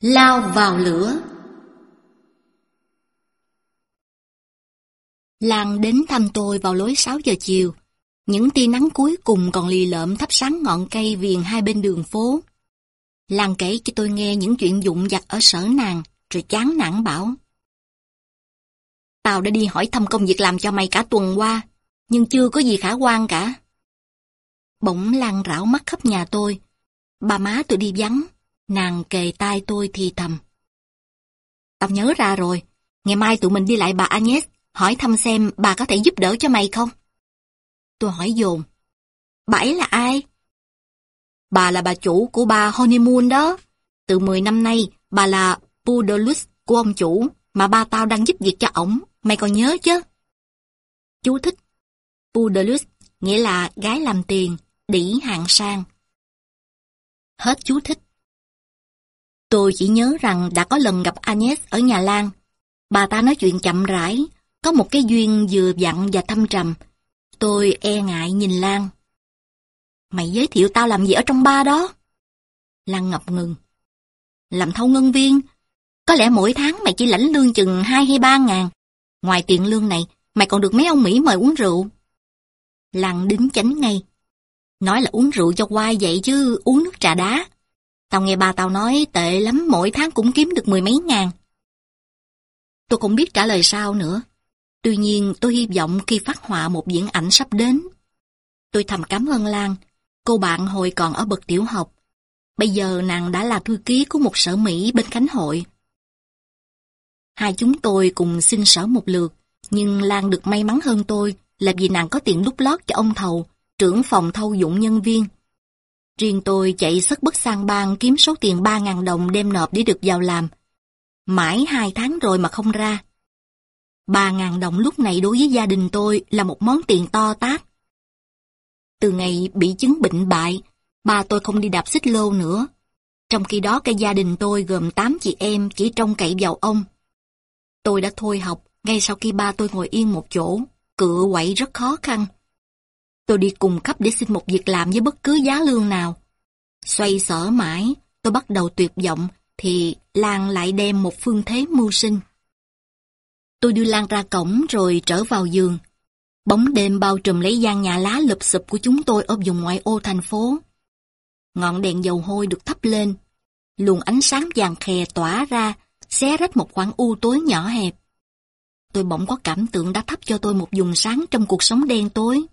Lao vào lửa Lan đến thăm tôi vào lối 6 giờ chiều. Những tia nắng cuối cùng còn lì lợm thắp sáng ngọn cây viền hai bên đường phố. Lan kể cho tôi nghe những chuyện dụng vặt ở sở nàng, rồi chán nản bảo. Tao đã đi hỏi thăm công việc làm cho mày cả tuần qua, nhưng chưa có gì khả quan cả. Bỗng Lan rảo mắt khắp nhà tôi. Bà má tôi đi vắng, nàng kề tai tôi thì thầm. Tao nhớ ra rồi, ngày mai tụi mình đi lại bà Agnes, hỏi thăm xem bà có thể giúp đỡ cho mày không? Tôi hỏi dồn. Bà ấy là ai? Bà là bà chủ của bà Honeymoon đó. Từ 10 năm nay, bà là Pudolus của ông chủ, mà ba tao đang giúp việc cho ổng. Mày còn nhớ chứ? Chú thích. Pudolus nghĩa là gái làm tiền, đỉ hạng sang. Hết chú thích. Tôi chỉ nhớ rằng đã có lần gặp Agnes ở nhà Lan. Bà ta nói chuyện chậm rãi, có một cái duyên vừa dặn và thâm trầm. Tôi e ngại nhìn Lan. Mày giới thiệu tao làm gì ở trong ba đó? Lan ngập ngừng. Làm thâu ngân viên. Có lẽ mỗi tháng mày chỉ lãnh lương chừng hai hay ba ngàn. Ngoài tiền lương này, mày còn được mấy ông Mỹ mời uống rượu. Lan đính chánh ngay. Nói là uống rượu cho quai vậy chứ uống nước trà đá. Tao nghe ba tao nói tệ lắm mỗi tháng cũng kiếm được mười mấy ngàn. Tôi không biết trả lời sao nữa. Tuy nhiên tôi hy vọng khi phát họa một diễn ảnh sắp đến. Tôi thầm cảm ơn Lan, cô bạn hồi còn ở bậc tiểu học. Bây giờ nàng đã là thư ký của một sở Mỹ bên Khánh Hội. Hai chúng tôi cùng xin sở một lượt, nhưng Lan được may mắn hơn tôi là vì nàng có tiền đút lót cho ông thầu, trưởng phòng thâu dụng nhân viên. Riêng tôi chạy sức bất sang bang kiếm số tiền 3.000 đồng đem nộp để được vào làm. Mãi hai tháng rồi mà không ra. 3.000 đồng lúc này đối với gia đình tôi là một món tiền to tát. Từ ngày bị chứng bệnh bại, ba tôi không đi đạp xích lô nữa. Trong khi đó cái gia đình tôi gồm 8 chị em chỉ trông cậy vào ông. Tôi đã thôi học ngay sau khi ba tôi ngồi yên một chỗ, cựa quậy rất khó khăn. Tôi đi cùng khắp để xin một việc làm với bất cứ giá lương nào. Xoay sở mãi, tôi bắt đầu tuyệt vọng, thì Lan lại đem một phương thế mưu sinh. Tôi đưa Lan ra cổng rồi trở vào giường. Bóng đêm bao trùm lấy gian nhà lá lụp sụp của chúng tôi ở vùng ngoại ô thành phố. Ngọn đèn dầu hôi được thắp lên. Luồng ánh sáng vàng khè tỏa ra, xé rách một khoảng u tối nhỏ hẹp. Tôi bỗng có cảm tưởng đã thắp cho tôi một vùng sáng trong cuộc sống đen tối.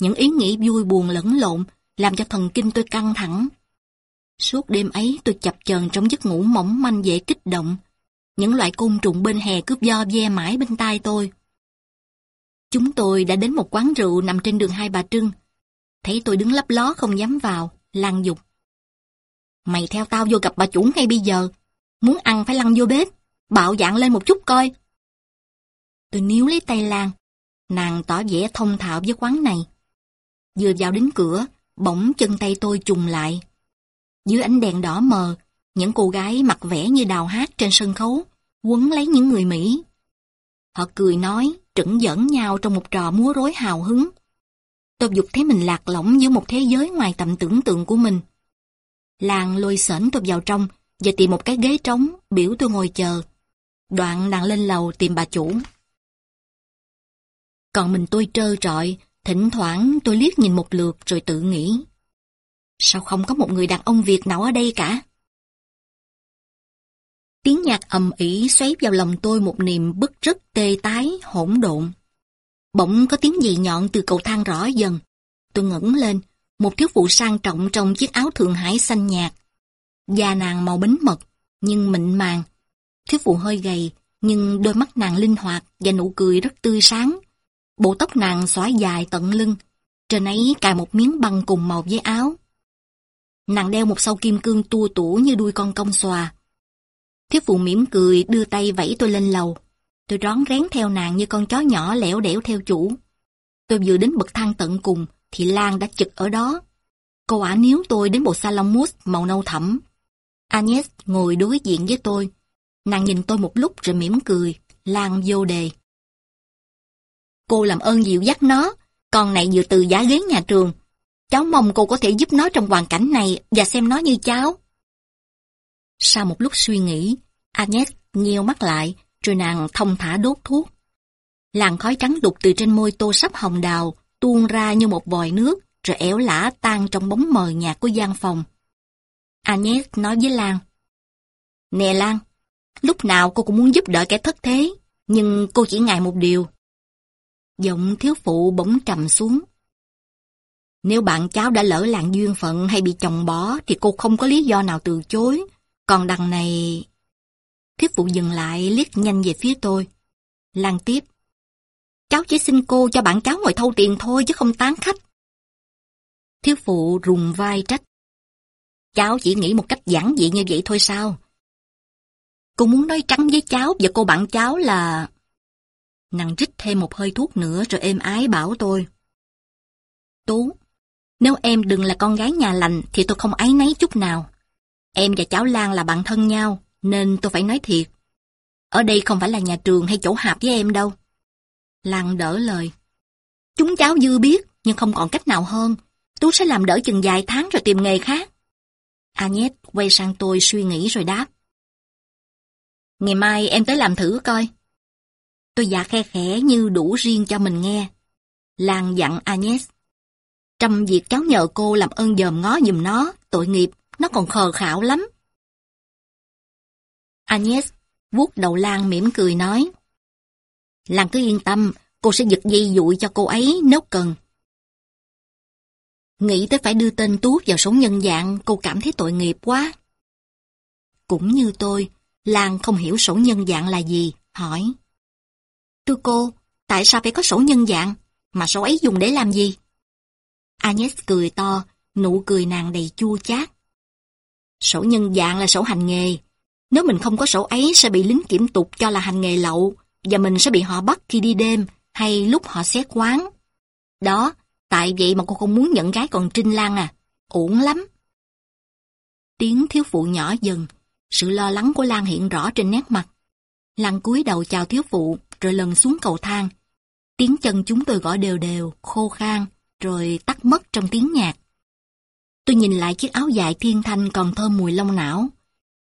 Những ý nghĩ vui buồn lẫn lộn, làm cho thần kinh tôi căng thẳng. Suốt đêm ấy tôi chập chờn trong giấc ngủ mỏng manh dễ kích động. Những loại côn trùng bên hè cướp do ve mãi bên tai tôi. Chúng tôi đã đến một quán rượu nằm trên đường Hai Bà Trưng. Thấy tôi đứng lấp ló không dám vào, lan dục. Mày theo tao vô gặp bà chủ ngay bây giờ. Muốn ăn phải lăn vô bếp, bạo dạng lên một chút coi. Tôi níu lấy tay Lan. Nàng tỏ vẻ thông thạo với quán này. Vừa vào đến cửa, bỗng chân tay tôi trùng lại. Dưới ánh đèn đỏ mờ, những cô gái mặc vẻ như đào hát trên sân khấu, quấn lấy những người Mỹ. Họ cười nói, trẫn giỡn nhau trong một trò múa rối hào hứng. Tôi dục thấy mình lạc lõng giữa một thế giới ngoài tầm tưởng tượng của mình. Làng lôi sển tôi vào trong và tìm một cái ghế trống, biểu tôi ngồi chờ. Đoạn nàng lên lầu tìm bà chủ. Còn mình tôi trơ trọi, thỉnh thoảng tôi liếc nhìn một lượt rồi tự nghĩ. Sao không có một người đàn ông Việt nào ở đây cả? Tiếng nhạc ầm ĩ xoáy vào lòng tôi một niềm bức rứt tê tái, hỗn độn. Bỗng có tiếng gì nhọn từ cầu thang rõ dần. Tôi ngẩng lên, một thiếu phụ sang trọng trong chiếc áo thượng hải xanh nhạt. Da nàng màu bính mật, nhưng mịn màng. Thiếu phụ hơi gầy, nhưng đôi mắt nàng linh hoạt và nụ cười rất tươi sáng. Bộ tóc nàng xõa dài tận lưng, trên ấy cài một miếng băng cùng màu với áo. Nàng đeo một sâu kim cương tua tủa như đuôi con công xòa. Thiếu phụ mỉm cười đưa tay vẫy tôi lên lầu. Tôi rón rén theo nàng như con chó nhỏ lẻo đẻo theo chủ. Tôi vừa đến bậc thang tận cùng thì Lan đã chực ở đó. Cô ả níu tôi đến bộ salon mousse màu nâu thẫm. Agnes ngồi đối diện với tôi. Nàng nhìn tôi một lúc rồi mỉm cười, Lan vô đề. Cô làm ơn dịu dắt nó, con này vừa từ giá ghế nhà trường. Cháu mong cô có thể giúp nó trong hoàn cảnh này và xem nó như cháu. Sau một lúc suy nghĩ, Agnes nheo mắt lại, rồi nàng thông thả đốt thuốc. Làn khói trắng đục từ trên môi tô sắp hồng đào, tuôn ra như một vòi nước, rồi éo lả tan trong bóng mờ nhạt của gian phòng. Agnes nói với Lan. Nè Lan, lúc nào cô cũng muốn giúp đỡ kẻ thất thế, nhưng cô chỉ ngại một điều. Giọng thiếu phụ bỗng trầm xuống. Nếu bạn cháu đã lỡ làng duyên phận hay bị chồng bỏ thì cô không có lý do nào từ chối. Còn đằng này... Thiếu phụ dừng lại liếc nhanh về phía tôi. Lan tiếp. Cháu chỉ xin cô cho bạn cháu ngồi thâu tiền thôi chứ không tán khách. Thiếu phụ rùng vai trách. Cháu chỉ nghĩ một cách giản dị như vậy thôi sao? Cô muốn nói trắng với cháu và cô bạn cháu là... Nàng rít thêm một hơi thuốc nữa rồi êm ái bảo tôi. Tú, nếu em đừng là con gái nhà lành thì tôi không áy náy chút nào. Em và cháu Lan là bạn thân nhau, nên tôi phải nói thiệt. Ở đây không phải là nhà trường hay chỗ hạp với em đâu. Lan đỡ lời. Chúng cháu dư biết, nhưng không còn cách nào hơn. Tú sẽ làm đỡ chừng vài tháng rồi tìm nghề khác. Agnes quay sang tôi suy nghĩ rồi đáp. Ngày mai em tới làm thử coi. Tôi dạ khe khẽ như đủ riêng cho mình nghe. Lan dặn Agnes. Trong việc cháu nhờ cô làm ơn dòm ngó giùm nó, tội nghiệp, nó còn khờ khảo lắm. Agnes vuốt đầu Lan mỉm cười nói. Lan cứ yên tâm, cô sẽ giật dây dụi cho cô ấy nếu cần. Nghĩ tới phải đưa tên Tú vào sống nhân dạng, cô cảm thấy tội nghiệp quá. Cũng như tôi, Lan không hiểu sổ nhân dạng là gì, hỏi. Thưa cô, tại sao phải có sổ nhân dạng, mà sổ ấy dùng để làm gì? Agnes cười to, nụ cười nàng đầy chua chát. Sổ nhân dạng là sổ hành nghề. Nếu mình không có sổ ấy sẽ bị lính kiểm tục cho là hành nghề lậu, và mình sẽ bị họ bắt khi đi đêm hay lúc họ xét quán. Đó, tại vậy mà cô không muốn nhận gái còn Trinh Lan à, uổng lắm. Tiếng thiếu phụ nhỏ dần, sự lo lắng của Lan hiện rõ trên nét mặt. Lan cúi đầu chào thiếu phụ, rồi lần xuống cầu thang. Tiếng chân chúng tôi gõ đều đều, khô khan, rồi tắt mất trong tiếng nhạc. Tôi nhìn lại chiếc áo dài thiên thanh còn thơm mùi lông não.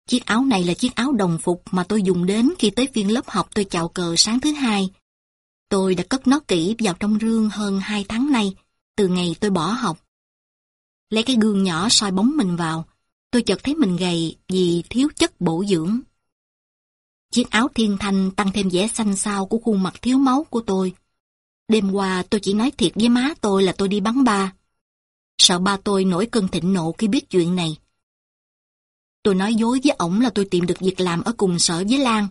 Chiếc áo này là chiếc áo đồng phục mà tôi dùng đến khi tới phiên lớp học tôi chào cờ sáng thứ hai. Tôi đã cất nó kỹ vào trong rương hơn hai tháng nay, từ ngày tôi bỏ học. Lấy cái gương nhỏ soi bóng mình vào, tôi chợt thấy mình gầy vì thiếu chất bổ dưỡng. Chiếc áo thiên thanh tăng thêm vẻ xanh xao của khuôn mặt thiếu máu của tôi. Đêm qua tôi chỉ nói thiệt với má tôi là tôi đi bắn ba. Sợ ba tôi nổi cơn thịnh nộ khi biết chuyện này. Tôi nói dối với ổng là tôi tìm được việc làm ở cùng sở với Lan.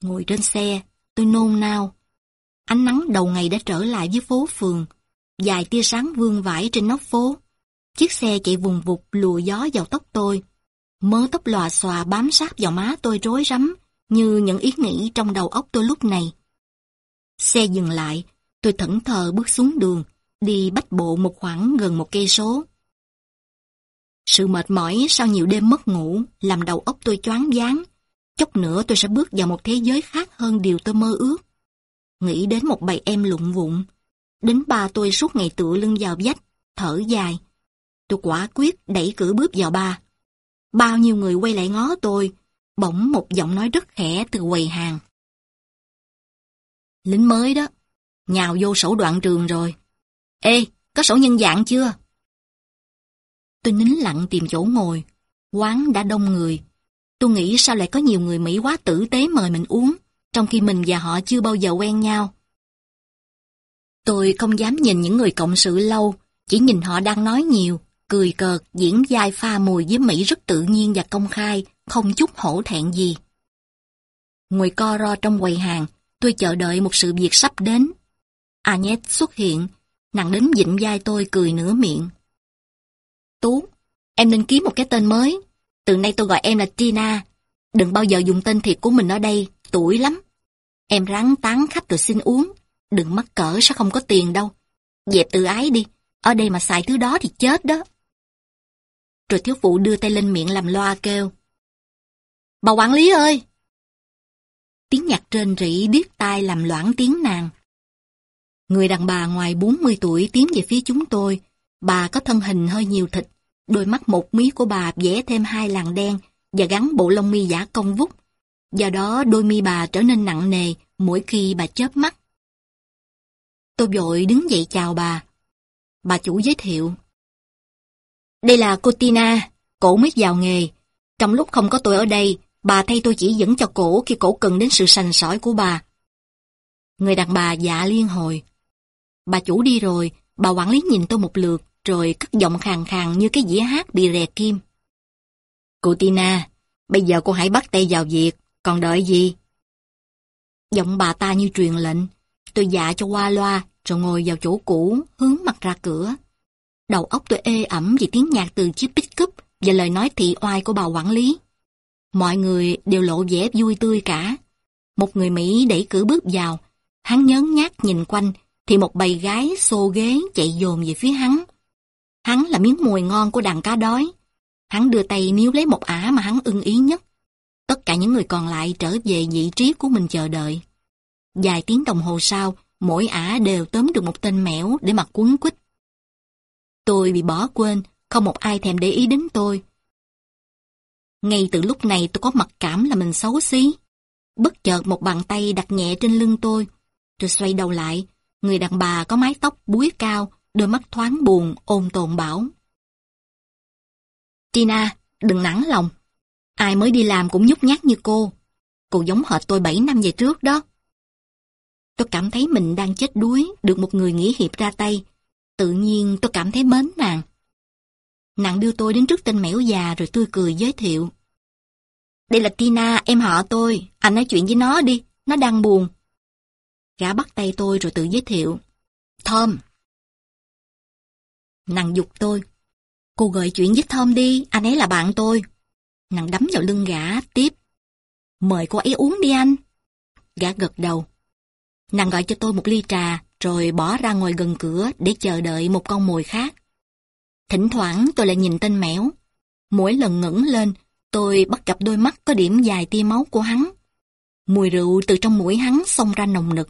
Ngồi trên xe, tôi nôn nao. Ánh nắng đầu ngày đã trở lại với phố phường. Dài tia sáng vương vãi trên nóc phố. Chiếc xe chạy vùng vụt lùa gió vào tóc tôi. Mớ tóc lòa xòa bám sát vào má tôi rối rắm, như những ý nghĩ trong đầu óc tôi lúc này. Xe dừng lại, tôi thẫn thờ bước xuống đường, đi bách bộ một khoảng gần một cây số. Sự mệt mỏi sau nhiều đêm mất ngủ làm đầu óc tôi choáng váng. Chốc nữa tôi sẽ bước vào một thế giới khác hơn điều tôi mơ ước. Nghĩ đến một bầy em lụng vụng. Đến ba tôi suốt ngày tựa lưng vào vách, thở dài. Tôi quả quyết đẩy cửa bước vào ba. Bao nhiêu người quay lại ngó tôi, bỗng một giọng nói rất khẽ từ quầy hàng. Lính mới đó, nhào vô sổ đoạn trường rồi. Ê, có sổ nhân dạng chưa? Tôi nín lặng tìm chỗ ngồi. Quán đã đông người. Tôi nghĩ sao lại có nhiều người Mỹ quá tử tế mời mình uống, trong khi mình và họ chưa bao giờ quen nhau. Tôi không dám nhìn những người cộng sự lâu, chỉ nhìn họ đang nói nhiều, cười cợt, diễn vai pha mùi với Mỹ rất tự nhiên và công khai, không chút hổ thẹn gì. Ngồi co ro trong quầy hàng, tôi chờ đợi một sự việc sắp đến. Agnes xuất hiện, nàng đến dịnh vai tôi cười nửa miệng. Tú, em nên kiếm một cái tên mới. Từ nay tôi gọi em là Tina. Đừng bao giờ dùng tên thiệt của mình ở đây, tuổi lắm. Em ráng tán khách rồi xin uống. Đừng mắc cỡ sẽ không có tiền đâu. Dẹp tự ái đi, ở đây mà xài thứ đó thì chết đó. Rồi thiếu phụ đưa tay lên miệng làm loa kêu. Bà quản lý ơi! Tiếng nhạc trên rỉ điếc tai làm loãng tiếng nàng. Người đàn bà ngoài 40 tuổi tiến về phía chúng tôi. Bà có thân hình hơi nhiều thịt, đôi mắt một mí của bà vẽ thêm hai làn đen và gắn bộ lông mi giả công vút. Do đó đôi mi bà trở nên nặng nề mỗi khi bà chớp mắt. Tôi vội đứng dậy chào bà. Bà chủ giới thiệu. Đây là cô Tina, cổ mới vào nghề. Trong lúc không có tôi ở đây, bà thay tôi chỉ dẫn cho cổ khi cổ cần đến sự sành sỏi của bà. Người đàn bà dạ liên hồi. Bà chủ đi rồi, bà quản lý nhìn tôi một lượt, rồi cất giọng khàn khàn như cái dĩa hát bị rè kim. Cô Tina, bây giờ cô hãy bắt tay vào việc, còn đợi gì? Giọng bà ta như truyền lệnh, tôi dạ cho qua loa, rồi ngồi vào chỗ cũ, hướng mặt ra cửa. Đầu óc tôi ê ẩm vì tiếng nhạc từ chiếc pick-up và lời nói thị oai của bà quản lý. Mọi người đều lộ vẻ vui tươi cả. Một người Mỹ đẩy cửa bước vào, hắn nhớn nhát nhìn quanh, thì một bầy gái xô ghế chạy dồn về phía hắn. Hắn là miếng mùi ngon của đàn cá đói. Hắn đưa tay níu lấy một ả mà hắn ưng ý nhất. Tất cả những người còn lại trở về vị trí của mình chờ đợi. Vài tiếng đồng hồ sau, mỗi ả đều tóm được một tên mẻo để mặc quấn quýt. Tôi bị bỏ quên, không một ai thèm để ý đến tôi. Ngay từ lúc này tôi có mặc cảm là mình xấu xí. Bất chợt một bàn tay đặt nhẹ trên lưng tôi. Tôi xoay đầu lại, người đàn bà có mái tóc búi cao, đôi mắt thoáng buồn, ôn tồn bảo. Tina, đừng nản lòng. Ai mới đi làm cũng nhút nhát như cô. Cô giống hệt tôi 7 năm về trước đó. Tôi cảm thấy mình đang chết đuối, được một người nghĩa hiệp ra tay. Tự nhiên tôi cảm thấy mến nàng. Nàng đưa tôi đến trước tên mẻo già rồi tôi cười giới thiệu. Đây là Tina, em họ tôi. Anh nói chuyện với nó đi, nó đang buồn. Gã bắt tay tôi rồi tự giới thiệu. Thơm. Nàng dục tôi. Cô gợi chuyện với Thơm đi, anh ấy là bạn tôi. Nàng đấm vào lưng gã, tiếp. Mời cô ấy uống đi anh. Gã gật đầu. Nàng gọi cho tôi một ly trà, rồi bỏ ra ngoài gần cửa để chờ đợi một con mồi khác. Thỉnh thoảng tôi lại nhìn tên mẻo. Mỗi lần ngẩng lên, tôi bắt gặp đôi mắt có điểm dài tia máu của hắn. Mùi rượu từ trong mũi hắn xông ra nồng nực.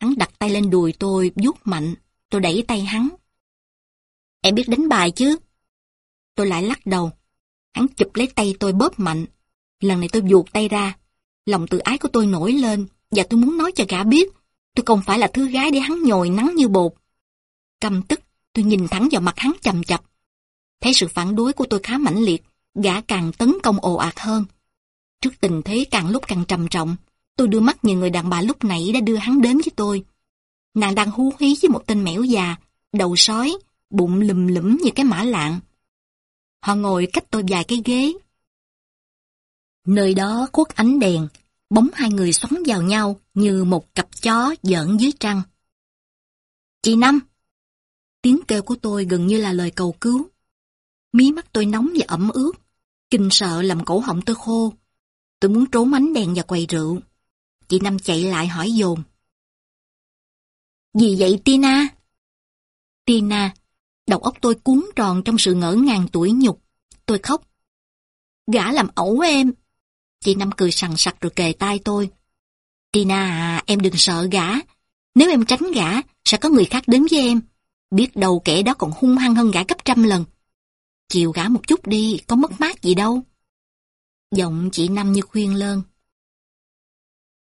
Hắn đặt tay lên đùi tôi, vuốt mạnh. Tôi đẩy tay hắn. Em biết đánh bài chứ? Tôi lại lắc đầu. Hắn chụp lấy tay tôi bóp mạnh. Lần này tôi vuột tay ra. Lòng tự ái của tôi nổi lên và tôi muốn nói cho gã biết tôi không phải là thứ gái để hắn nhồi nắng như bột. Căm tức, tôi nhìn thẳng vào mặt hắn chầm chập. Thấy sự phản đối của tôi khá mãnh liệt, gã càng tấn công ồ ạt hơn. Trước tình thế càng lúc càng trầm trọng, tôi đưa mắt nhìn người đàn bà lúc nãy đã đưa hắn đến với tôi. Nàng đang hú hí với một tên mẻo già, đầu sói, bụng lùm lũm như cái mã lạng. Họ ngồi cách tôi vài cái ghế. Nơi đó khuất ánh đèn, bóng hai người xoắn vào nhau như một cặp chó giỡn dưới trăng. Chị Năm! Tiếng kêu của tôi gần như là lời cầu cứu. Mí mắt tôi nóng và ẩm ướt, kinh sợ làm cổ họng tôi khô. Tôi muốn trốn ánh đèn và quầy rượu. Chị Năm chạy lại hỏi dồn. Gì vậy Tina? Tina, đầu óc tôi cuốn tròn trong sự ngỡ ngàng tuổi nhục. Tôi khóc. Gã làm ẩu em. Chị Năm cười sằng sặc rồi kề tai tôi. Tina à, em đừng sợ gã. Nếu em tránh gã, sẽ có người khác đến với em. Biết đâu kẻ đó còn hung hăng hơn gã gấp trăm lần. Chiều gã một chút đi, có mất mát gì đâu. Giọng chị Năm như khuyên lơn.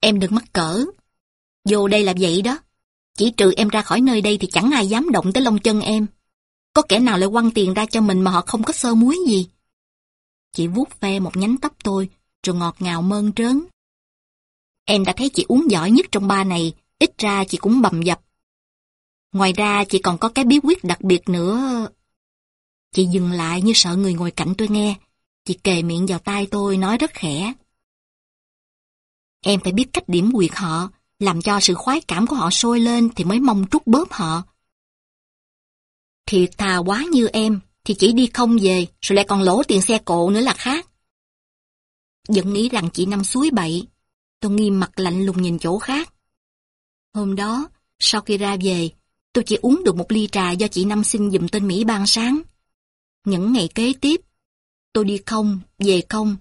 Em đừng mắc cỡ. Vô đây là vậy đó. Chỉ trừ em ra khỏi nơi đây thì chẳng ai dám động tới lông chân em. Có kẻ nào lại quăng tiền ra cho mình mà họ không có sơ muối gì. Chị vuốt ve một nhánh tóc tôi, rồi ngọt ngào mơn trớn. Em đã thấy chị uống giỏi nhất trong ba này, ít ra chị cũng bầm dập. Ngoài ra chị còn có cái bí quyết đặc biệt nữa. Chị dừng lại như sợ người ngồi cạnh tôi nghe. Chị kề miệng vào tai tôi nói rất khẽ. Em phải biết cách điểm quyệt họ, làm cho sự khoái cảm của họ sôi lên thì mới mong trút bóp họ. Thiệt thà quá như em, thì chỉ đi không về, rồi lại còn lỗ tiền xe cộ nữa là khác. Vẫn nghĩ rằng chị Năm suối bậy, tôi nghiêm mặt lạnh lùng nhìn chỗ khác. Hôm đó, sau khi ra về, tôi chỉ uống được một ly trà do chị Năm xin dùm tên Mỹ ban sáng. Những ngày kế tiếp, tôi đi không, về không,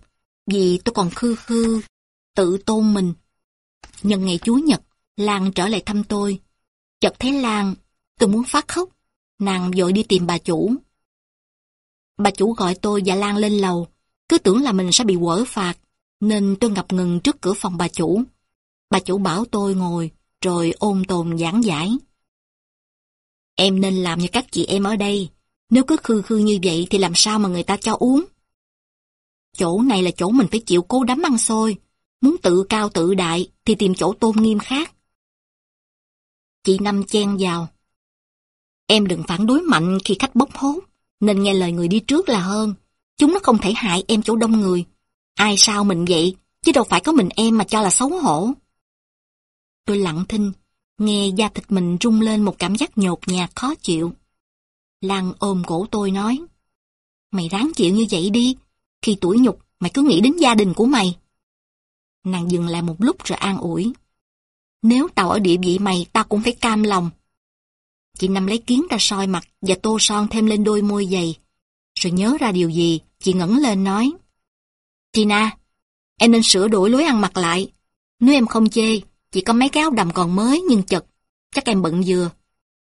vì tôi còn khư khư, tự tôn mình. Nhân ngày Chúa Nhật, Lan trở lại thăm tôi. Chợt thấy Lan, tôi muốn phát khóc. Nàng vội đi tìm bà chủ. Bà chủ gọi tôi và Lan lên lầu. Cứ tưởng là mình sẽ bị quở phạt, nên tôi ngập ngừng trước cửa phòng bà chủ. Bà chủ bảo tôi ngồi, rồi ôn tồn giảng giải. Em nên làm như các chị em ở đây. Nếu cứ khư khư như vậy thì làm sao mà người ta cho uống? Chỗ này là chỗ mình phải chịu cố đắm ăn xôi. Muốn tự cao tự đại thì tìm chỗ tôn nghiêm khác. Chị Năm chen vào. Em đừng phản đối mạnh khi khách bốc hốt, nên nghe lời người đi trước là hơn. Chúng nó không thể hại em chỗ đông người. Ai sao mình vậy, chứ đâu phải có mình em mà cho là xấu hổ. Tôi lặng thinh, nghe da thịt mình rung lên một cảm giác nhột nhạt khó chịu. Lan ôm cổ tôi nói, Mày ráng chịu như vậy đi, khi tuổi nhục mày cứ nghĩ đến gia đình của mày. Nàng dừng lại một lúc rồi an ủi. Nếu tao ở địa vị mày, tao cũng phải cam lòng. Chị nằm lấy kiến ra soi mặt và tô son thêm lên đôi môi dày. Rồi nhớ ra điều gì, chị ngẩng lên nói. Tina, em nên sửa đổi lối ăn mặc lại. Nếu em không chê, chỉ có mấy cái áo đầm còn mới nhưng chật. Chắc em bận vừa.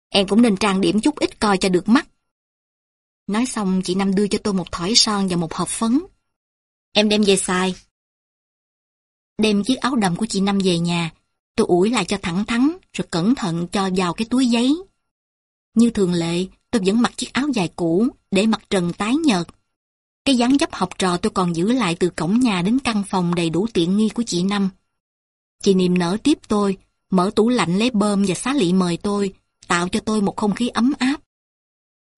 Em cũng nên trang điểm chút ít coi cho được mắt. Nói xong chị Năm đưa cho tôi một thỏi son và một hộp phấn. Em đem về xài. Đem chiếc áo đầm của chị Năm về nhà, tôi ủi lại cho thẳng thắn, rồi cẩn thận cho vào cái túi giấy. Như thường lệ, tôi vẫn mặc chiếc áo dài cũ, để mặt trần tái nhợt. Cái dáng dấp học trò tôi còn giữ lại từ cổng nhà đến căn phòng đầy đủ tiện nghi của chị Năm. Chị niềm nở tiếp tôi, mở tủ lạnh lấy bơm và xá lị mời tôi, tạo cho tôi một không khí ấm áp.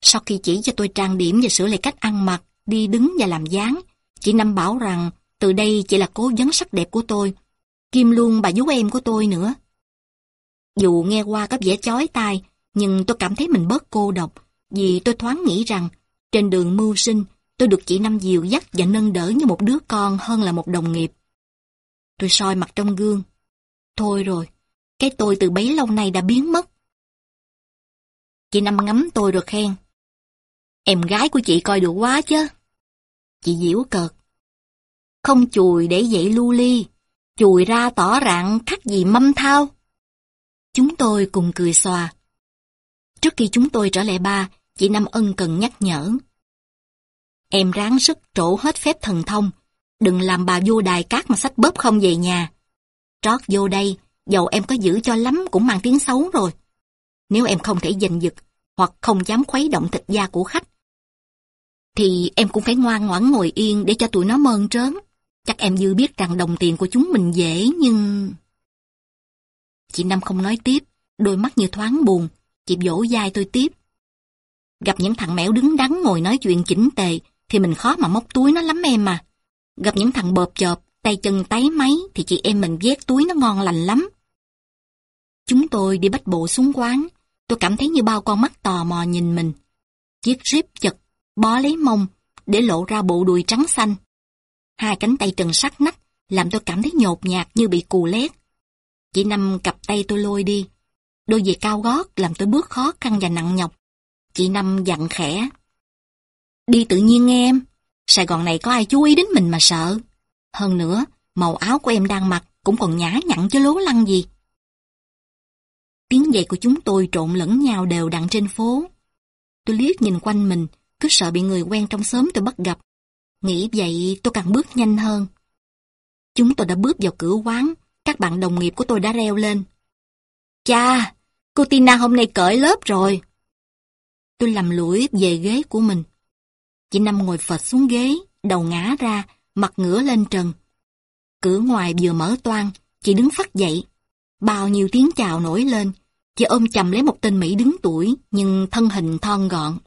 Sau khi chỉ cho tôi trang điểm và sửa lại cách ăn mặc, đi đứng và làm dáng, chị Năm bảo rằng từ đây chỉ là cố vấn sắc đẹp của tôi, kim luôn bà vú em của tôi nữa. Dù nghe qua có vẻ chói tai, nhưng tôi cảm thấy mình bớt cô độc, vì tôi thoáng nghĩ rằng trên đường mưu sinh, tôi được chị Năm dìu dắt và nâng đỡ như một đứa con hơn là một đồng nghiệp. Tôi soi mặt trong gương. Thôi rồi, cái tôi từ bấy lâu nay đã biến mất. Chị Năm ngắm tôi rồi khen. Em gái của chị coi được quá chứ. Chị diễu cợt. Không chùi để dậy lưu ly, chùi ra tỏ rạng khắc gì mâm thao. Chúng tôi cùng cười xòa. Trước khi chúng tôi trở lại ba, chị Năm ân cần nhắc nhở. Em ráng sức trổ hết phép thần thông, đừng làm bà vô đài cát mà sách bóp không về nhà. Trót vô đây, dầu em có giữ cho lắm cũng mang tiếng xấu rồi. Nếu em không thể giành giật, hoặc không dám khuấy động thịt da của khách, thì em cũng phải ngoan ngoãn ngồi yên để cho tụi nó mơn trớn. Chắc em dư biết rằng đồng tiền của chúng mình dễ nhưng... Chị Năm không nói tiếp, đôi mắt như thoáng buồn, chị vỗ vai tôi tiếp. Gặp những thằng mẻo đứng đắn ngồi nói chuyện chỉnh tề, thì mình khó mà móc túi nó lắm em mà. Gặp những thằng bợp chợp, tay chân tái máy, thì chị em mình vét túi nó ngon lành lắm. Chúng tôi đi bách bộ xuống quán, tôi cảm thấy như bao con mắt tò mò nhìn mình. Chiếc rip chật, bó lấy mông, để lộ ra bộ đùi trắng xanh. Hai cánh tay trần sắc nách, làm tôi cảm thấy nhột nhạt như bị cù lét. Chị Năm cặp tay tôi lôi đi. Đôi giày cao gót làm tôi bước khó khăn và nặng nhọc. Chị Năm dặn khẽ. Đi tự nhiên nghe em. Sài Gòn này có ai chú ý đến mình mà sợ. Hơn nữa, màu áo của em đang mặc cũng còn nhã nhặn chứ lố lăng gì. Tiếng giày của chúng tôi trộn lẫn nhau đều đặn trên phố. Tôi liếc nhìn quanh mình, cứ sợ bị người quen trong xóm tôi bắt gặp. Nghĩ vậy tôi càng bước nhanh hơn. Chúng tôi đã bước vào cửa quán, các bạn đồng nghiệp của tôi đã reo lên. Cha, cô Tina hôm nay cởi lớp rồi. Tôi lầm lũi về ghế của mình. Chị Năm ngồi phật xuống ghế, đầu ngã ra, mặt ngửa lên trần. Cửa ngoài vừa mở toan, chị đứng phát dậy. Bao nhiêu tiếng chào nổi lên, chị ôm chầm lấy một tên Mỹ đứng tuổi, nhưng thân hình thon gọn.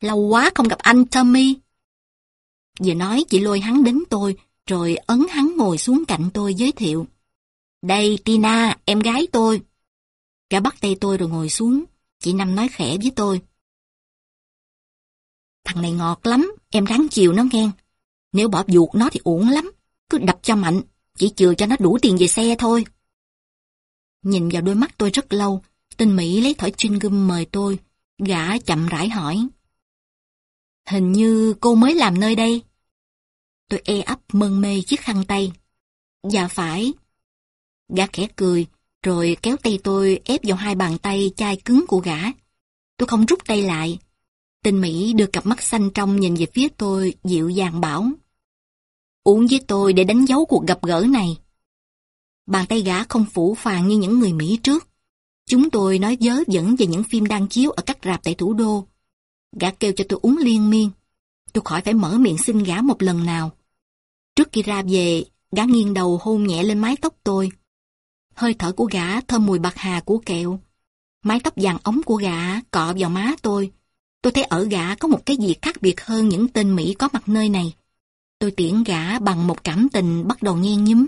Lâu quá không gặp anh Tommy. Vừa nói chị lôi hắn đến tôi, rồi ấn hắn ngồi xuống cạnh tôi giới thiệu. Đây Tina, em gái tôi. Gã bắt tay tôi rồi ngồi xuống, chị Năm nói khẽ với tôi. Thằng này ngọt lắm, em ráng chiều nó nghe. Nếu bỏ vuột nó thì uổng lắm, cứ đập cho mạnh, chỉ chừa cho nó đủ tiền về xe thôi. Nhìn vào đôi mắt tôi rất lâu, tên Mỹ lấy thỏi chewing gum mời tôi, gã chậm rãi hỏi. Hình như cô mới làm nơi đây. Tôi e ấp mân mê chiếc khăn tay. Dạ phải. Gã khẽ cười, rồi kéo tay tôi ép vào hai bàn tay chai cứng của gã. Tôi không rút tay lại. tinh Mỹ đưa cặp mắt xanh trong nhìn về phía tôi, dịu dàng bảo. Uống với tôi để đánh dấu cuộc gặp gỡ này. Bàn tay gã không phủ phàng như những người Mỹ trước. Chúng tôi nói dớ dẫn về những phim đang chiếu ở các rạp tại thủ đô. Gã kêu cho tôi uống liên miên. Tôi khỏi phải mở miệng xin gã một lần nào. Trước khi ra về, gã nghiêng đầu hôn nhẹ lên mái tóc tôi. Hơi thở của gã thơm mùi bạc hà của kẹo. Mái tóc vàng ống của gã cọ vào má tôi. Tôi thấy ở gã có một cái gì khác biệt hơn những tên Mỹ có mặt nơi này. Tôi tiễn gã bằng một cảm tình bắt đầu nhen nhúm.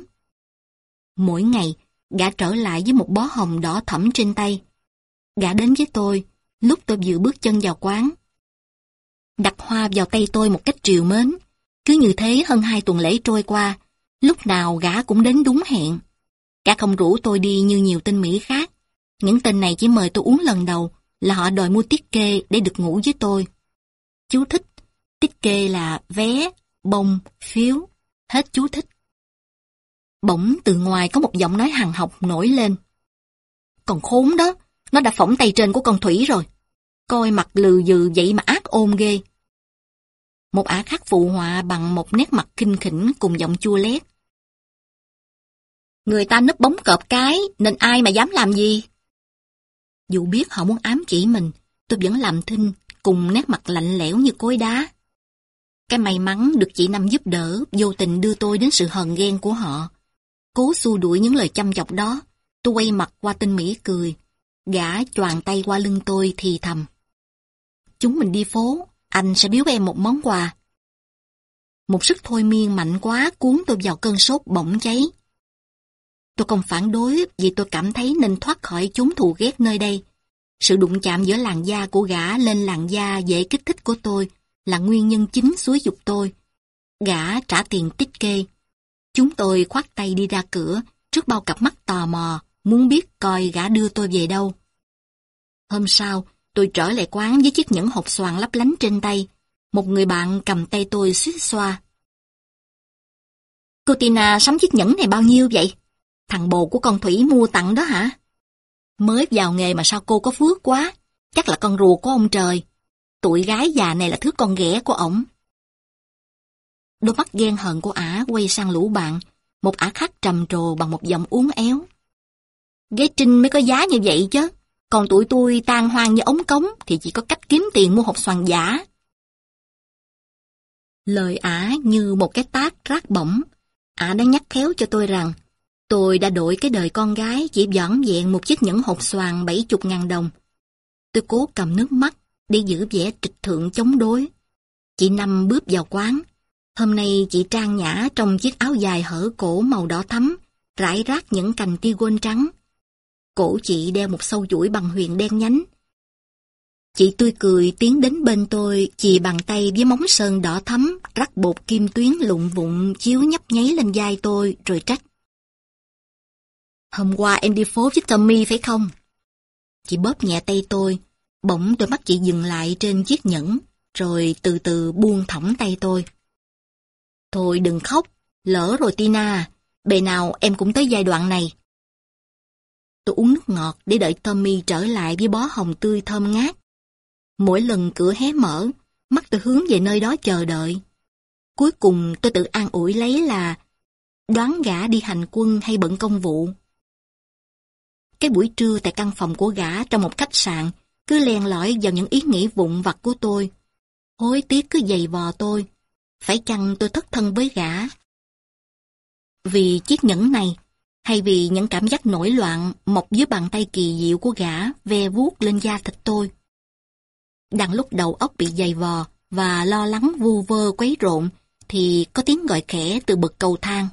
Mỗi ngày, gã trở lại với một bó hồng đỏ thẫm trên tay. Gã đến với tôi, lúc tôi vừa bước chân vào quán. Đặt hoa vào tay tôi một cách triều mến. Cứ như thế hơn hai tuần lễ trôi qua, lúc nào gã cũng đến đúng hẹn cả không rủ tôi đi như nhiều tên Mỹ khác. Những tên này chỉ mời tôi uống lần đầu là họ đòi mua tiết kê để được ngủ với tôi. Chú thích, tiết kê là vé, bông, phiếu, hết chú thích. Bỗng từ ngoài có một giọng nói hàng học nổi lên. Còn khốn đó, nó đã phỏng tay trên của con Thủy rồi. Coi mặt lừ dừ vậy mà ác ôn ghê. Một ả khác phụ họa bằng một nét mặt kinh khỉnh cùng giọng chua lét. Người ta núp bóng cọp cái, nên ai mà dám làm gì? Dù biết họ muốn ám chỉ mình, tôi vẫn làm thinh, cùng nét mặt lạnh lẽo như cối đá. Cái may mắn được chị Năm giúp đỡ, vô tình đưa tôi đến sự hờn ghen của họ. Cố xua đuổi những lời chăm chọc đó, tôi quay mặt qua tên Mỹ cười. Gã choàng tay qua lưng tôi thì thầm. Chúng mình đi phố, anh sẽ biếu em một món quà. Một sức thôi miên mạnh quá cuốn tôi vào cơn sốt bỗng cháy. Tôi không phản đối vì tôi cảm thấy nên thoát khỏi chúng thù ghét nơi đây. Sự đụng chạm giữa làn da của gã lên làn da dễ kích thích của tôi là nguyên nhân chính xúi dục tôi. Gã trả tiền tích kê. Chúng tôi khoát tay đi ra cửa trước bao cặp mắt tò mò, muốn biết coi gã đưa tôi về đâu. Hôm sau, tôi trở lại quán với chiếc nhẫn hộp xoàn lấp lánh trên tay. Một người bạn cầm tay tôi suýt xoa. Cô Tina sắm chiếc nhẫn này bao nhiêu vậy? Thằng bồ của con Thủy mua tặng đó hả? Mới vào nghề mà sao cô có phước quá? Chắc là con rùa của ông trời. Tuổi gái già này là thứ con ghẻ của ổng. Đôi mắt ghen hận của ả quay sang lũ bạn, một ả khác trầm trồ bằng một giọng uốn éo. Ghế trinh mới có giá như vậy chứ, còn tụi tôi tan hoang như ống cống thì chỉ có cách kiếm tiền mua hộp xoàn giả. Lời ả như một cái tát rát bổng, ả đã nhắc khéo cho tôi rằng Tôi đã đổi cái đời con gái chỉ dõn dẹn một chiếc nhẫn hộp xoàn 70 ngàn đồng. Tôi cố cầm nước mắt để giữ vẻ trịch thượng chống đối. Chị Năm bước vào quán. Hôm nay chị trang nhã trong chiếc áo dài hở cổ màu đỏ thắm, rải rác những cành ti gôn trắng. Cổ chị đeo một sâu chuỗi bằng huyền đen nhánh. Chị tươi cười tiến đến bên tôi, chì bàn tay với móng sơn đỏ thắm, rắc bột kim tuyến lụng vụn chiếu nhấp nháy lên vai tôi, rồi trách. Hôm qua em đi phố với Tommy phải không? Chị bóp nhẹ tay tôi, bỗng đôi mắt chị dừng lại trên chiếc nhẫn, rồi từ từ buông thõng tay tôi. Thôi đừng khóc, lỡ rồi Tina, bề nào em cũng tới giai đoạn này. Tôi uống nước ngọt để đợi Tommy trở lại với bó hồng tươi thơm ngát. Mỗi lần cửa hé mở, mắt tôi hướng về nơi đó chờ đợi. Cuối cùng tôi tự an ủi lấy là đoán gã đi hành quân hay bận công vụ. Cái buổi trưa tại căn phòng của gã trong một khách sạn cứ len lỏi vào những ý nghĩ vụn vặt của tôi. Hối tiếc cứ dày vò tôi. Phải chăng tôi thất thân với gã? Vì chiếc nhẫn này, hay vì những cảm giác nổi loạn mọc dưới bàn tay kỳ diệu của gã ve vuốt lên da thịt tôi. Đang lúc đầu óc bị dày vò và lo lắng vu vơ quấy rộn, thì có tiếng gọi khẽ từ bậc cầu thang.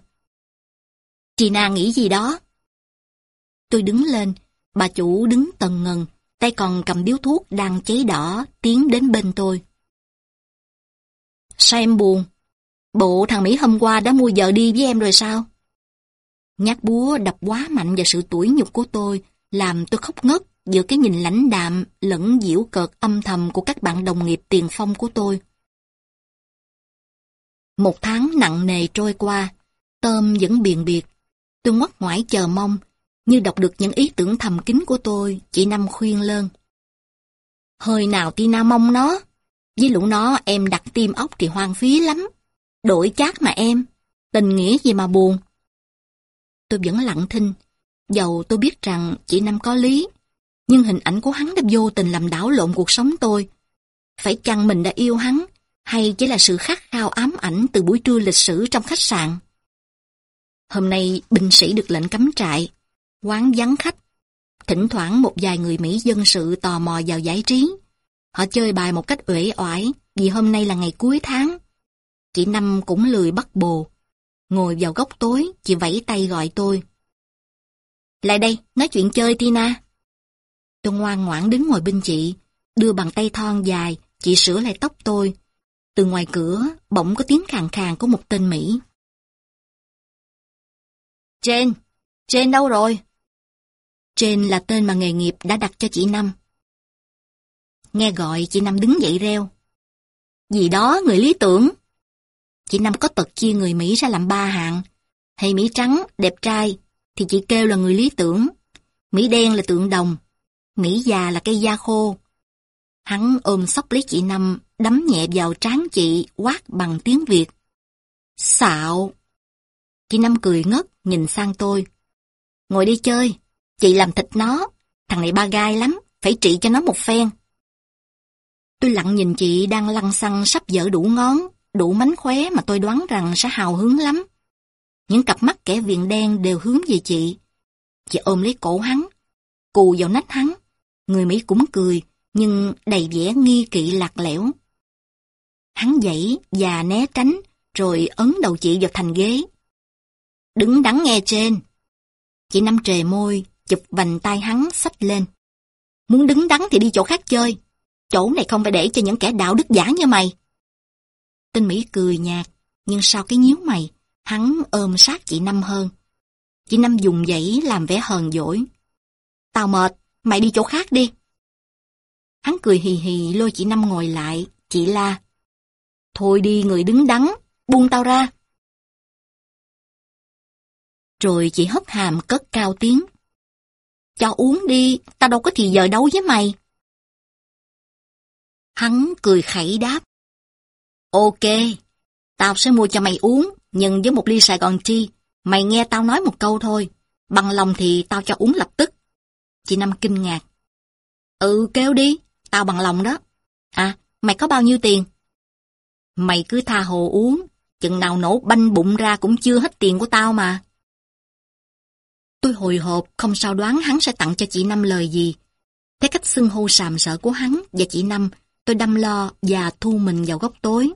Chị Na nghĩ gì đó? Tôi đứng lên, bà chủ đứng tần ngần, tay còn cầm điếu thuốc đang cháy đỏ, tiến đến bên tôi. Sao em buồn? Bộ thằng Mỹ hôm qua đã mua vợ đi với em rồi sao? Nhát búa đập quá mạnh vào sự tủi nhục của tôi, làm tôi khóc ngất giữa cái nhìn lãnh đạm lẫn diễu cợt âm thầm của các bạn đồng nghiệp tiền phong của tôi. Một tháng nặng nề trôi qua, tôm vẫn biền biệt. Tôi ngoắt ngoải chờ mong, như đọc được những ý tưởng thầm kín của tôi, chị Năm khuyên lên Hơi nào Tina mong nó, Với lũ nó em đặt tim ốc thì hoang phí lắm. Đổi chát mà em. Tình nghĩa gì mà buồn. Tôi vẫn lặng thinh. Dầu tôi biết rằng chị Năm có lý. Nhưng hình ảnh của hắn đã vô tình làm đảo lộn cuộc sống tôi. Phải chăng mình đã yêu hắn, hay chỉ là sự khát khao ám ảnh từ buổi trưa lịch sử trong khách sạn? Hôm nay binh sĩ được lệnh cấm trại, quán vắng khách. Thỉnh thoảng một vài người Mỹ dân sự tò mò vào giải trí. Họ chơi bài một cách uể oải vì hôm nay là ngày cuối tháng. Chị Năm cũng lười bắt bồ. Ngồi vào góc tối, chị vẫy tay gọi tôi. Lại đây, nói chuyện chơi Tina. Tôi ngoan ngoãn đứng ngồi bên chị, đưa bàn tay thon dài, chị sửa lại tóc tôi. Từ ngoài cửa, bỗng có tiếng khàn khàn của một tên Mỹ. Jane, Jane đâu rồi? Jane là tên mà nghề nghiệp đã đặt cho chị Năm. Nghe gọi chị Năm đứng dậy reo. Gì đó người lý tưởng. Chị Năm có tật chia người Mỹ ra làm ba hạng. Hay Mỹ trắng, đẹp trai, thì chị kêu là người lý tưởng. Mỹ đen là tượng đồng. Mỹ già là cây da khô. Hắn ôm sóc lấy chị Năm, đấm nhẹ vào trán chị, quát bằng tiếng Việt. Xạo! Chị Năm cười ngất, nhìn sang tôi. Ngồi đi chơi, chị làm thịt nó, thằng này ba gai lắm, phải trị cho nó một phen. Tôi lặng nhìn chị đang lăn xăng sắp dở đủ ngón, đủ mánh khóe mà tôi đoán rằng sẽ hào hứng lắm. Những cặp mắt kẻ viền đen đều hướng về chị. Chị ôm lấy cổ hắn, cù vào nách hắn. Người Mỹ cũng cười, nhưng đầy vẻ nghi kỵ lạc lẽo. Hắn dậy và né tránh, rồi ấn đầu chị vào thành ghế. Đứng đắn nghe trên. Chị Năm trề môi, chụp vành tay hắn xách lên. Muốn đứng đắn thì đi chỗ khác chơi. Chỗ này không phải để cho những kẻ đạo đức giả như mày. Tinh Mỹ cười nhạt, nhưng sau cái nhíu mày, hắn ôm sát chị Năm hơn. Chị Năm dùng dãy làm vẻ hờn dỗi. Tao mệt, mày đi chỗ khác đi. Hắn cười hì hì lôi chị Năm ngồi lại, chị la. Thôi đi người đứng đắn, buông tao ra. Rồi chị hất hàm cất cao tiếng. Cho uống đi, tao đâu có thì giờ đấu với mày. Hắn cười khẩy đáp. Ok, tao sẽ mua cho mày uống, nhưng với một ly Sài Gòn chi, mày nghe tao nói một câu thôi. Bằng lòng thì tao cho uống lập tức. Chị Năm kinh ngạc. Ừ, kêu đi, tao bằng lòng đó. À, mày có bao nhiêu tiền? Mày cứ tha hồ uống, chừng nào nổ banh bụng ra cũng chưa hết tiền của tao mà. Tôi hồi hộp, không sao đoán hắn sẽ tặng cho chị Năm lời gì. Thấy cách xưng hô sàm sợ của hắn và chị Năm, tôi đâm lo và thu mình vào góc tối.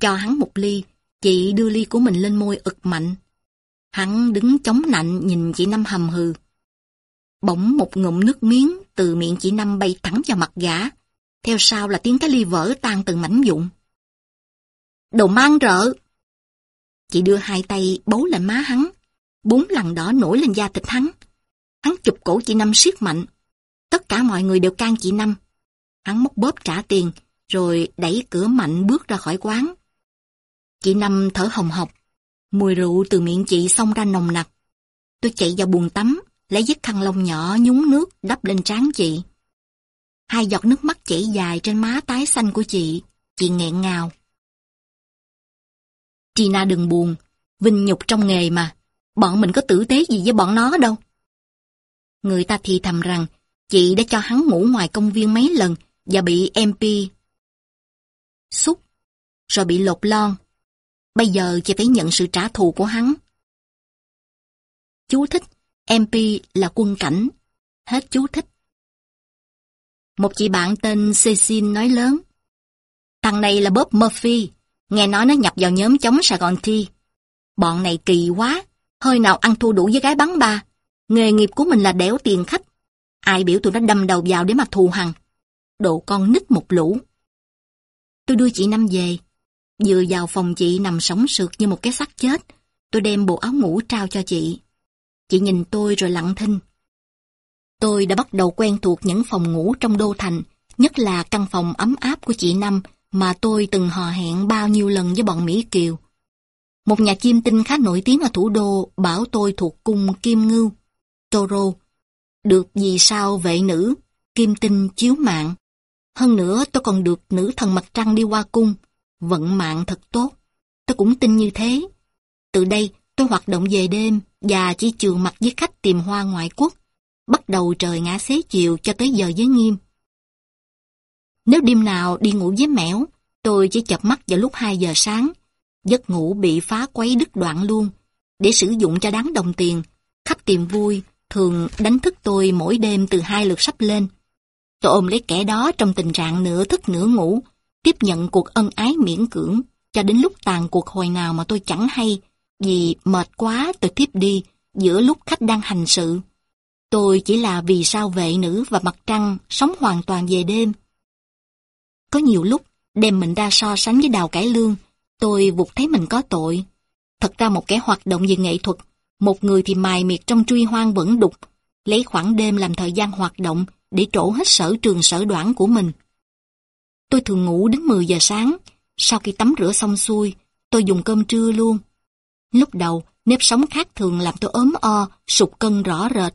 Cho hắn một ly, chị đưa ly của mình lên môi ực mạnh. Hắn đứng chống nạnh nhìn chị Năm hầm hừ. Bỗng một ngụm nước miếng từ miệng chị Năm bay thẳng vào mặt gã. Theo sau là tiếng cái ly vỡ tan từng mảnh vụn. Đồ mang rợ! Chị đưa hai tay bấu lên má hắn. Bốn lần đỏ nổi lên da thịt hắn. Hắn chụp cổ chị Năm siết mạnh. Tất cả mọi người đều can chị Năm. Hắn móc bóp trả tiền, rồi đẩy cửa mạnh bước ra khỏi quán. Chị Năm thở hồng hộc. Mùi rượu từ miệng chị xông ra nồng nặc. Tôi chạy vào buồng tắm, lấy chiếc khăn lông nhỏ nhúng nước đắp lên trán chị. Hai giọt nước mắt chảy dài trên má tái xanh của chị, chị nghẹn ngào. Tina đừng buồn, vinh nhục trong nghề mà, bọn mình có tử tế gì với bọn nó đâu. Người ta thì thầm rằng, chị đã cho hắn ngủ ngoài công viên mấy lần và bị MP xúc, rồi bị lột lon. Bây giờ chị phải nhận sự trả thù của hắn. Chú thích, MP là quân cảnh. Hết chú thích. Một chị bạn tên Cecil nói lớn. Thằng này là Bob Murphy, nghe nói nó nhập vào nhóm chống Sài Gòn Thi. Bọn này kỳ quá, hơi nào ăn thua đủ với gái bắn ba. Nghề nghiệp của mình là đẻo tiền khách. Ai biểu tụi nó đâm đầu vào để mà thù hằn. Độ con nít một lũ. Tôi đưa chị Năm về. Vừa vào phòng chị nằm sống sượt như một cái xác chết. Tôi đem bộ áo ngủ trao cho chị. Chị nhìn tôi rồi lặng thinh. Tôi đã bắt đầu quen thuộc những phòng ngủ trong đô thành, nhất là căn phòng ấm áp của chị Năm mà tôi từng hò hẹn bao nhiêu lần với bọn Mỹ Kiều. Một nhà chiêm tinh khá nổi tiếng ở thủ đô bảo tôi thuộc cung Kim Ngưu, Toro, được vì sao vệ nữ, kim tinh chiếu mạng. Hơn nữa tôi còn được nữ thần mặt trăng đi qua cung. Vận mạng thật tốt. Tôi cũng tin như thế. Từ đây tôi hoạt động về đêm và chỉ trường mặt với khách tìm hoa ngoại quốc. Bắt đầu trời ngã xế chiều cho tới giờ giới nghiêm. Nếu đêm nào đi ngủ với mẻo, tôi chỉ chập mắt vào lúc 2 giờ sáng. Giấc ngủ bị phá quấy đứt đoạn luôn. Để sử dụng cho đáng đồng tiền, khách tìm vui thường đánh thức tôi mỗi đêm từ hai lượt sắp lên. Tôi ôm lấy kẻ đó trong tình trạng nửa thức nửa ngủ, tiếp nhận cuộc ân ái miễn cưỡng, cho đến lúc tàn cuộc hồi nào mà tôi chẳng hay, vì mệt quá tôi tiếp đi, giữa lúc khách đang hành sự. Tôi chỉ là vì sao vệ nữ và mặt trăng sống hoàn toàn về đêm. Có nhiều lúc, đem mình ra so sánh với đào cải lương, tôi vụt thấy mình có tội. Thật ra một kẻ hoạt động về nghệ thuật, một người thì mài miệt trong truy hoang vẫn đục, lấy khoảng đêm làm thời gian hoạt động để trổ hết sở trường sở đoạn của mình. Tôi thường ngủ đến 10 giờ sáng, sau khi tắm rửa xong xuôi, tôi dùng cơm trưa luôn. Lúc đầu, nếp sống khác thường làm tôi ốm o, sụt cân rõ rệt.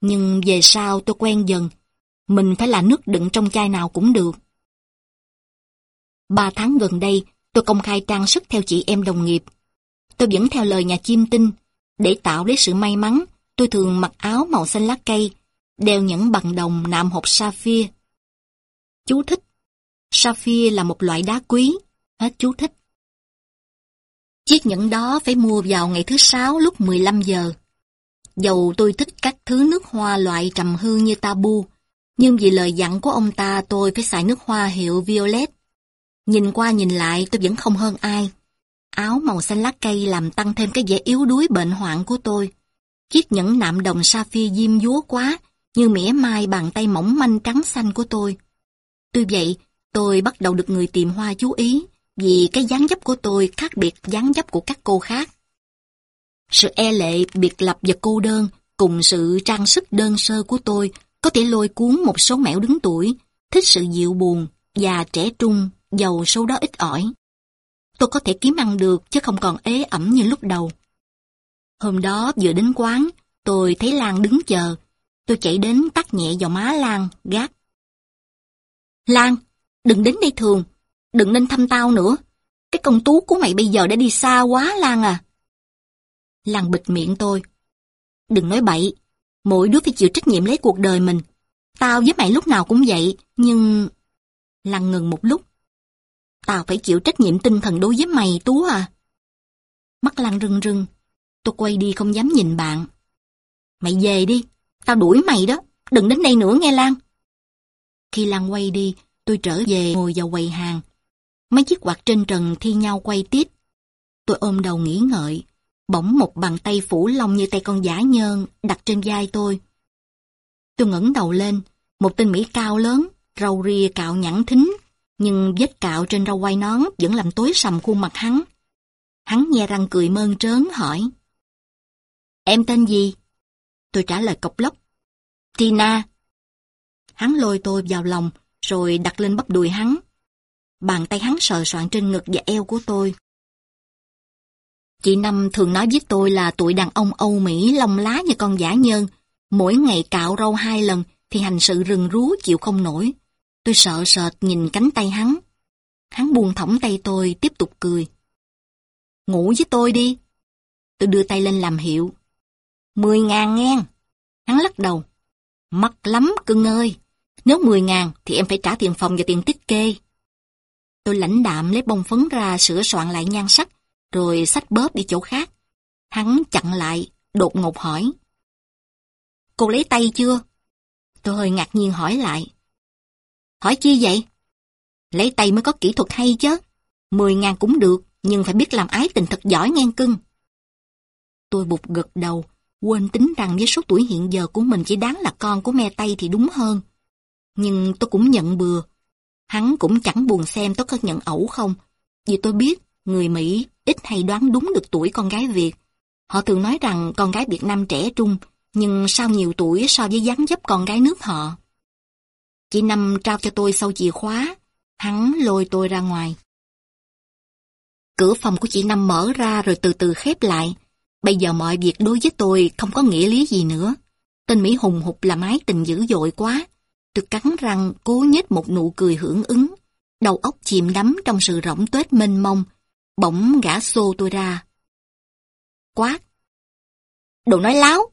Nhưng về sau tôi quen dần, mình phải là nước đựng trong chai nào cũng được. Ba tháng gần đây, tôi công khai trang sức theo chị em đồng nghiệp. Tôi vẫn theo lời nhà chim tinh. Để tạo lấy sự may mắn, tôi thường mặc áo màu xanh lá cây, đeo nhẫn bằng đồng nạm hộp sapphire. Chú thích. Sapphire là một loại đá quý. Hết chú thích. Chiếc nhẫn đó phải mua vào ngày thứ sáu lúc 15 giờ. Dầu tôi thích các thứ nước hoa loại trầm hương như tabu, nhưng vì lời dặn của ông ta tôi phải xài nước hoa hiệu Violet. Nhìn qua nhìn lại tôi vẫn không hơn ai. Áo màu xanh lá cây làm tăng thêm cái vẻ yếu đuối bệnh hoạn của tôi. Chiếc nhẫn nạm đồng sapphire diêm dúa quá, như mỉa mai bàn tay mỏng manh trắng xanh của tôi. Tuy vậy, tôi bắt đầu được người tìm hoa chú ý, vì cái dáng dấp của tôi khác biệt dáng dấp của các cô khác. Sự e lệ, biệt lập và cô đơn, cùng sự trang sức đơn sơ của tôi có thể lôi cuốn một số mẻo đứng tuổi, thích sự dịu buồn và trẻ trung, giàu số đó ít ỏi. Tôi có thể kiếm ăn được chứ không còn ế ẩm như lúc đầu. Hôm đó vừa đến quán, tôi thấy Lan đứng chờ. Tôi chạy đến tắt nhẹ vào má Lan, gác. Lan, đừng đến đây thường, đừng nên thăm tao nữa. Cái công tú của mày bây giờ đã đi xa quá Lan à. Lan bịt miệng tôi. Đừng nói bậy, mỗi đứa phải chịu trách nhiệm lấy cuộc đời mình. Tao với mày lúc nào cũng vậy, nhưng... Lan ngừng một lúc. Tao phải chịu trách nhiệm tinh thần đối với mày, Tú à. Mắt Lan rưng rưng. Tôi quay đi không dám nhìn bạn. Mày về đi, tao đuổi mày đó, đừng đến đây nữa nghe Lan. Khi Lan quay đi, tôi trở về ngồi vào quầy hàng. Mấy chiếc quạt trên trần thi nhau quay tít. Tôi ôm đầu nghĩ ngợi, bỗng một bàn tay phủ lông như tay con giả nhơn đặt trên vai tôi. Tôi ngẩng đầu lên, một tên Mỹ cao lớn, râu ria cạo nhẵn thính, nhưng vết cạo trên râu quai nón vẫn làm tối sầm khuôn mặt hắn. Hắn nhe răng cười mơn trớn hỏi. Em tên gì? Tôi trả lời cộc lốc. Tina. Hắn lôi tôi vào lòng, rồi đặt lên bắp đùi hắn. Bàn tay hắn sờ soạn trên ngực và eo của tôi. Chị Năm thường nói với tôi là tuổi đàn ông Âu Mỹ lông lá như con giả nhơn. Mỗi ngày cạo râu hai lần thì hành sự rừng rú chịu không nổi. Tôi sợ sệt nhìn cánh tay hắn. Hắn buông thõng tay tôi tiếp tục cười. Ngủ với tôi đi. Tôi đưa tay lên làm hiệu. Mười ngàn ngang. Hắn lắc đầu. Mắc lắm cưng ơi. Nếu mười ngàn thì em phải trả tiền phòng và tiền tích kê. Tôi lãnh đạm lấy bông phấn ra sửa soạn lại nhan sắc, rồi xách bóp đi chỗ khác. Hắn chặn lại, đột ngột hỏi. Cô lấy tay chưa? Tôi hơi ngạc nhiên hỏi lại. Hỏi chi vậy? Lấy tay mới có kỹ thuật hay chứ. Mười ngàn cũng được, nhưng phải biết làm ái tình thật giỏi ngang cưng. Tôi bụt gật đầu, quên tính rằng với số tuổi hiện giờ của mình chỉ đáng là con của me tay thì đúng hơn. Nhưng tôi cũng nhận bừa. Hắn cũng chẳng buồn xem tôi có nhận ẩu không. Vì tôi biết, người Mỹ ít hay đoán đúng được tuổi con gái Việt. Họ thường nói rằng con gái Việt Nam trẻ trung, nhưng sao nhiều tuổi so với dáng dấp con gái nước họ. Chị Năm trao cho tôi sau chìa khóa, hắn lôi tôi ra ngoài. Cửa phòng của chị Năm mở ra rồi từ từ khép lại. Bây giờ mọi việc đối với tôi không có nghĩa lý gì nữa. Tên Mỹ hùng hụt là mái tình dữ dội quá. Tôi cắn răng cố nhếch một nụ cười hưởng ứng, đầu óc chìm đắm trong sự rỗng tuếch mênh mông, bỗng gã xô tôi ra. Quát! Đồ nói láo!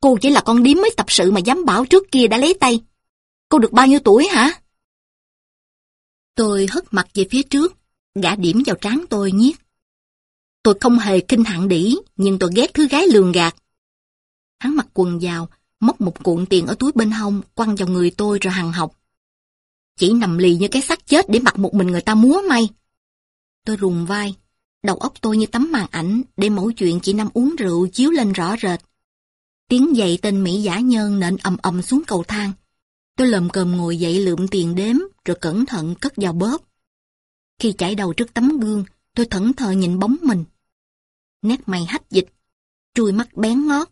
Cô chỉ là con điếm mới tập sự mà dám bảo trước kia đã lấy tay. Cô được bao nhiêu tuổi hả? Tôi hất mặt về phía trước, gã điểm vào trán tôi nhiếc. Tôi không hề kinh hạng đỉ, nhưng tôi ghét thứ gái lường gạt. Hắn mặc quần vào, móc một cuộn tiền ở túi bên hông, quăng vào người tôi rồi hằng học. Chỉ nằm lì như cái xác chết để mặc một mình người ta múa may. Tôi rùng vai, đầu óc tôi như tấm màn ảnh để mẫu chuyện chị Năm uống rượu chiếu lên rõ rệt. Tiếng dậy tên Mỹ giả nhân nện ầm ầm xuống cầu thang. Tôi lầm cầm ngồi dậy lượm tiền đếm rồi cẩn thận cất vào bóp. Khi chải đầu trước tấm gương, tôi thẫn thờ nhìn bóng mình. Nét mày hách dịch, trùi mắt bén ngót,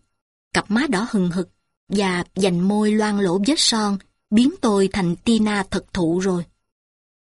cặp má đỏ hừng hực và dành môi loang lỗ vết son biến tôi thành Tina thật thụ rồi.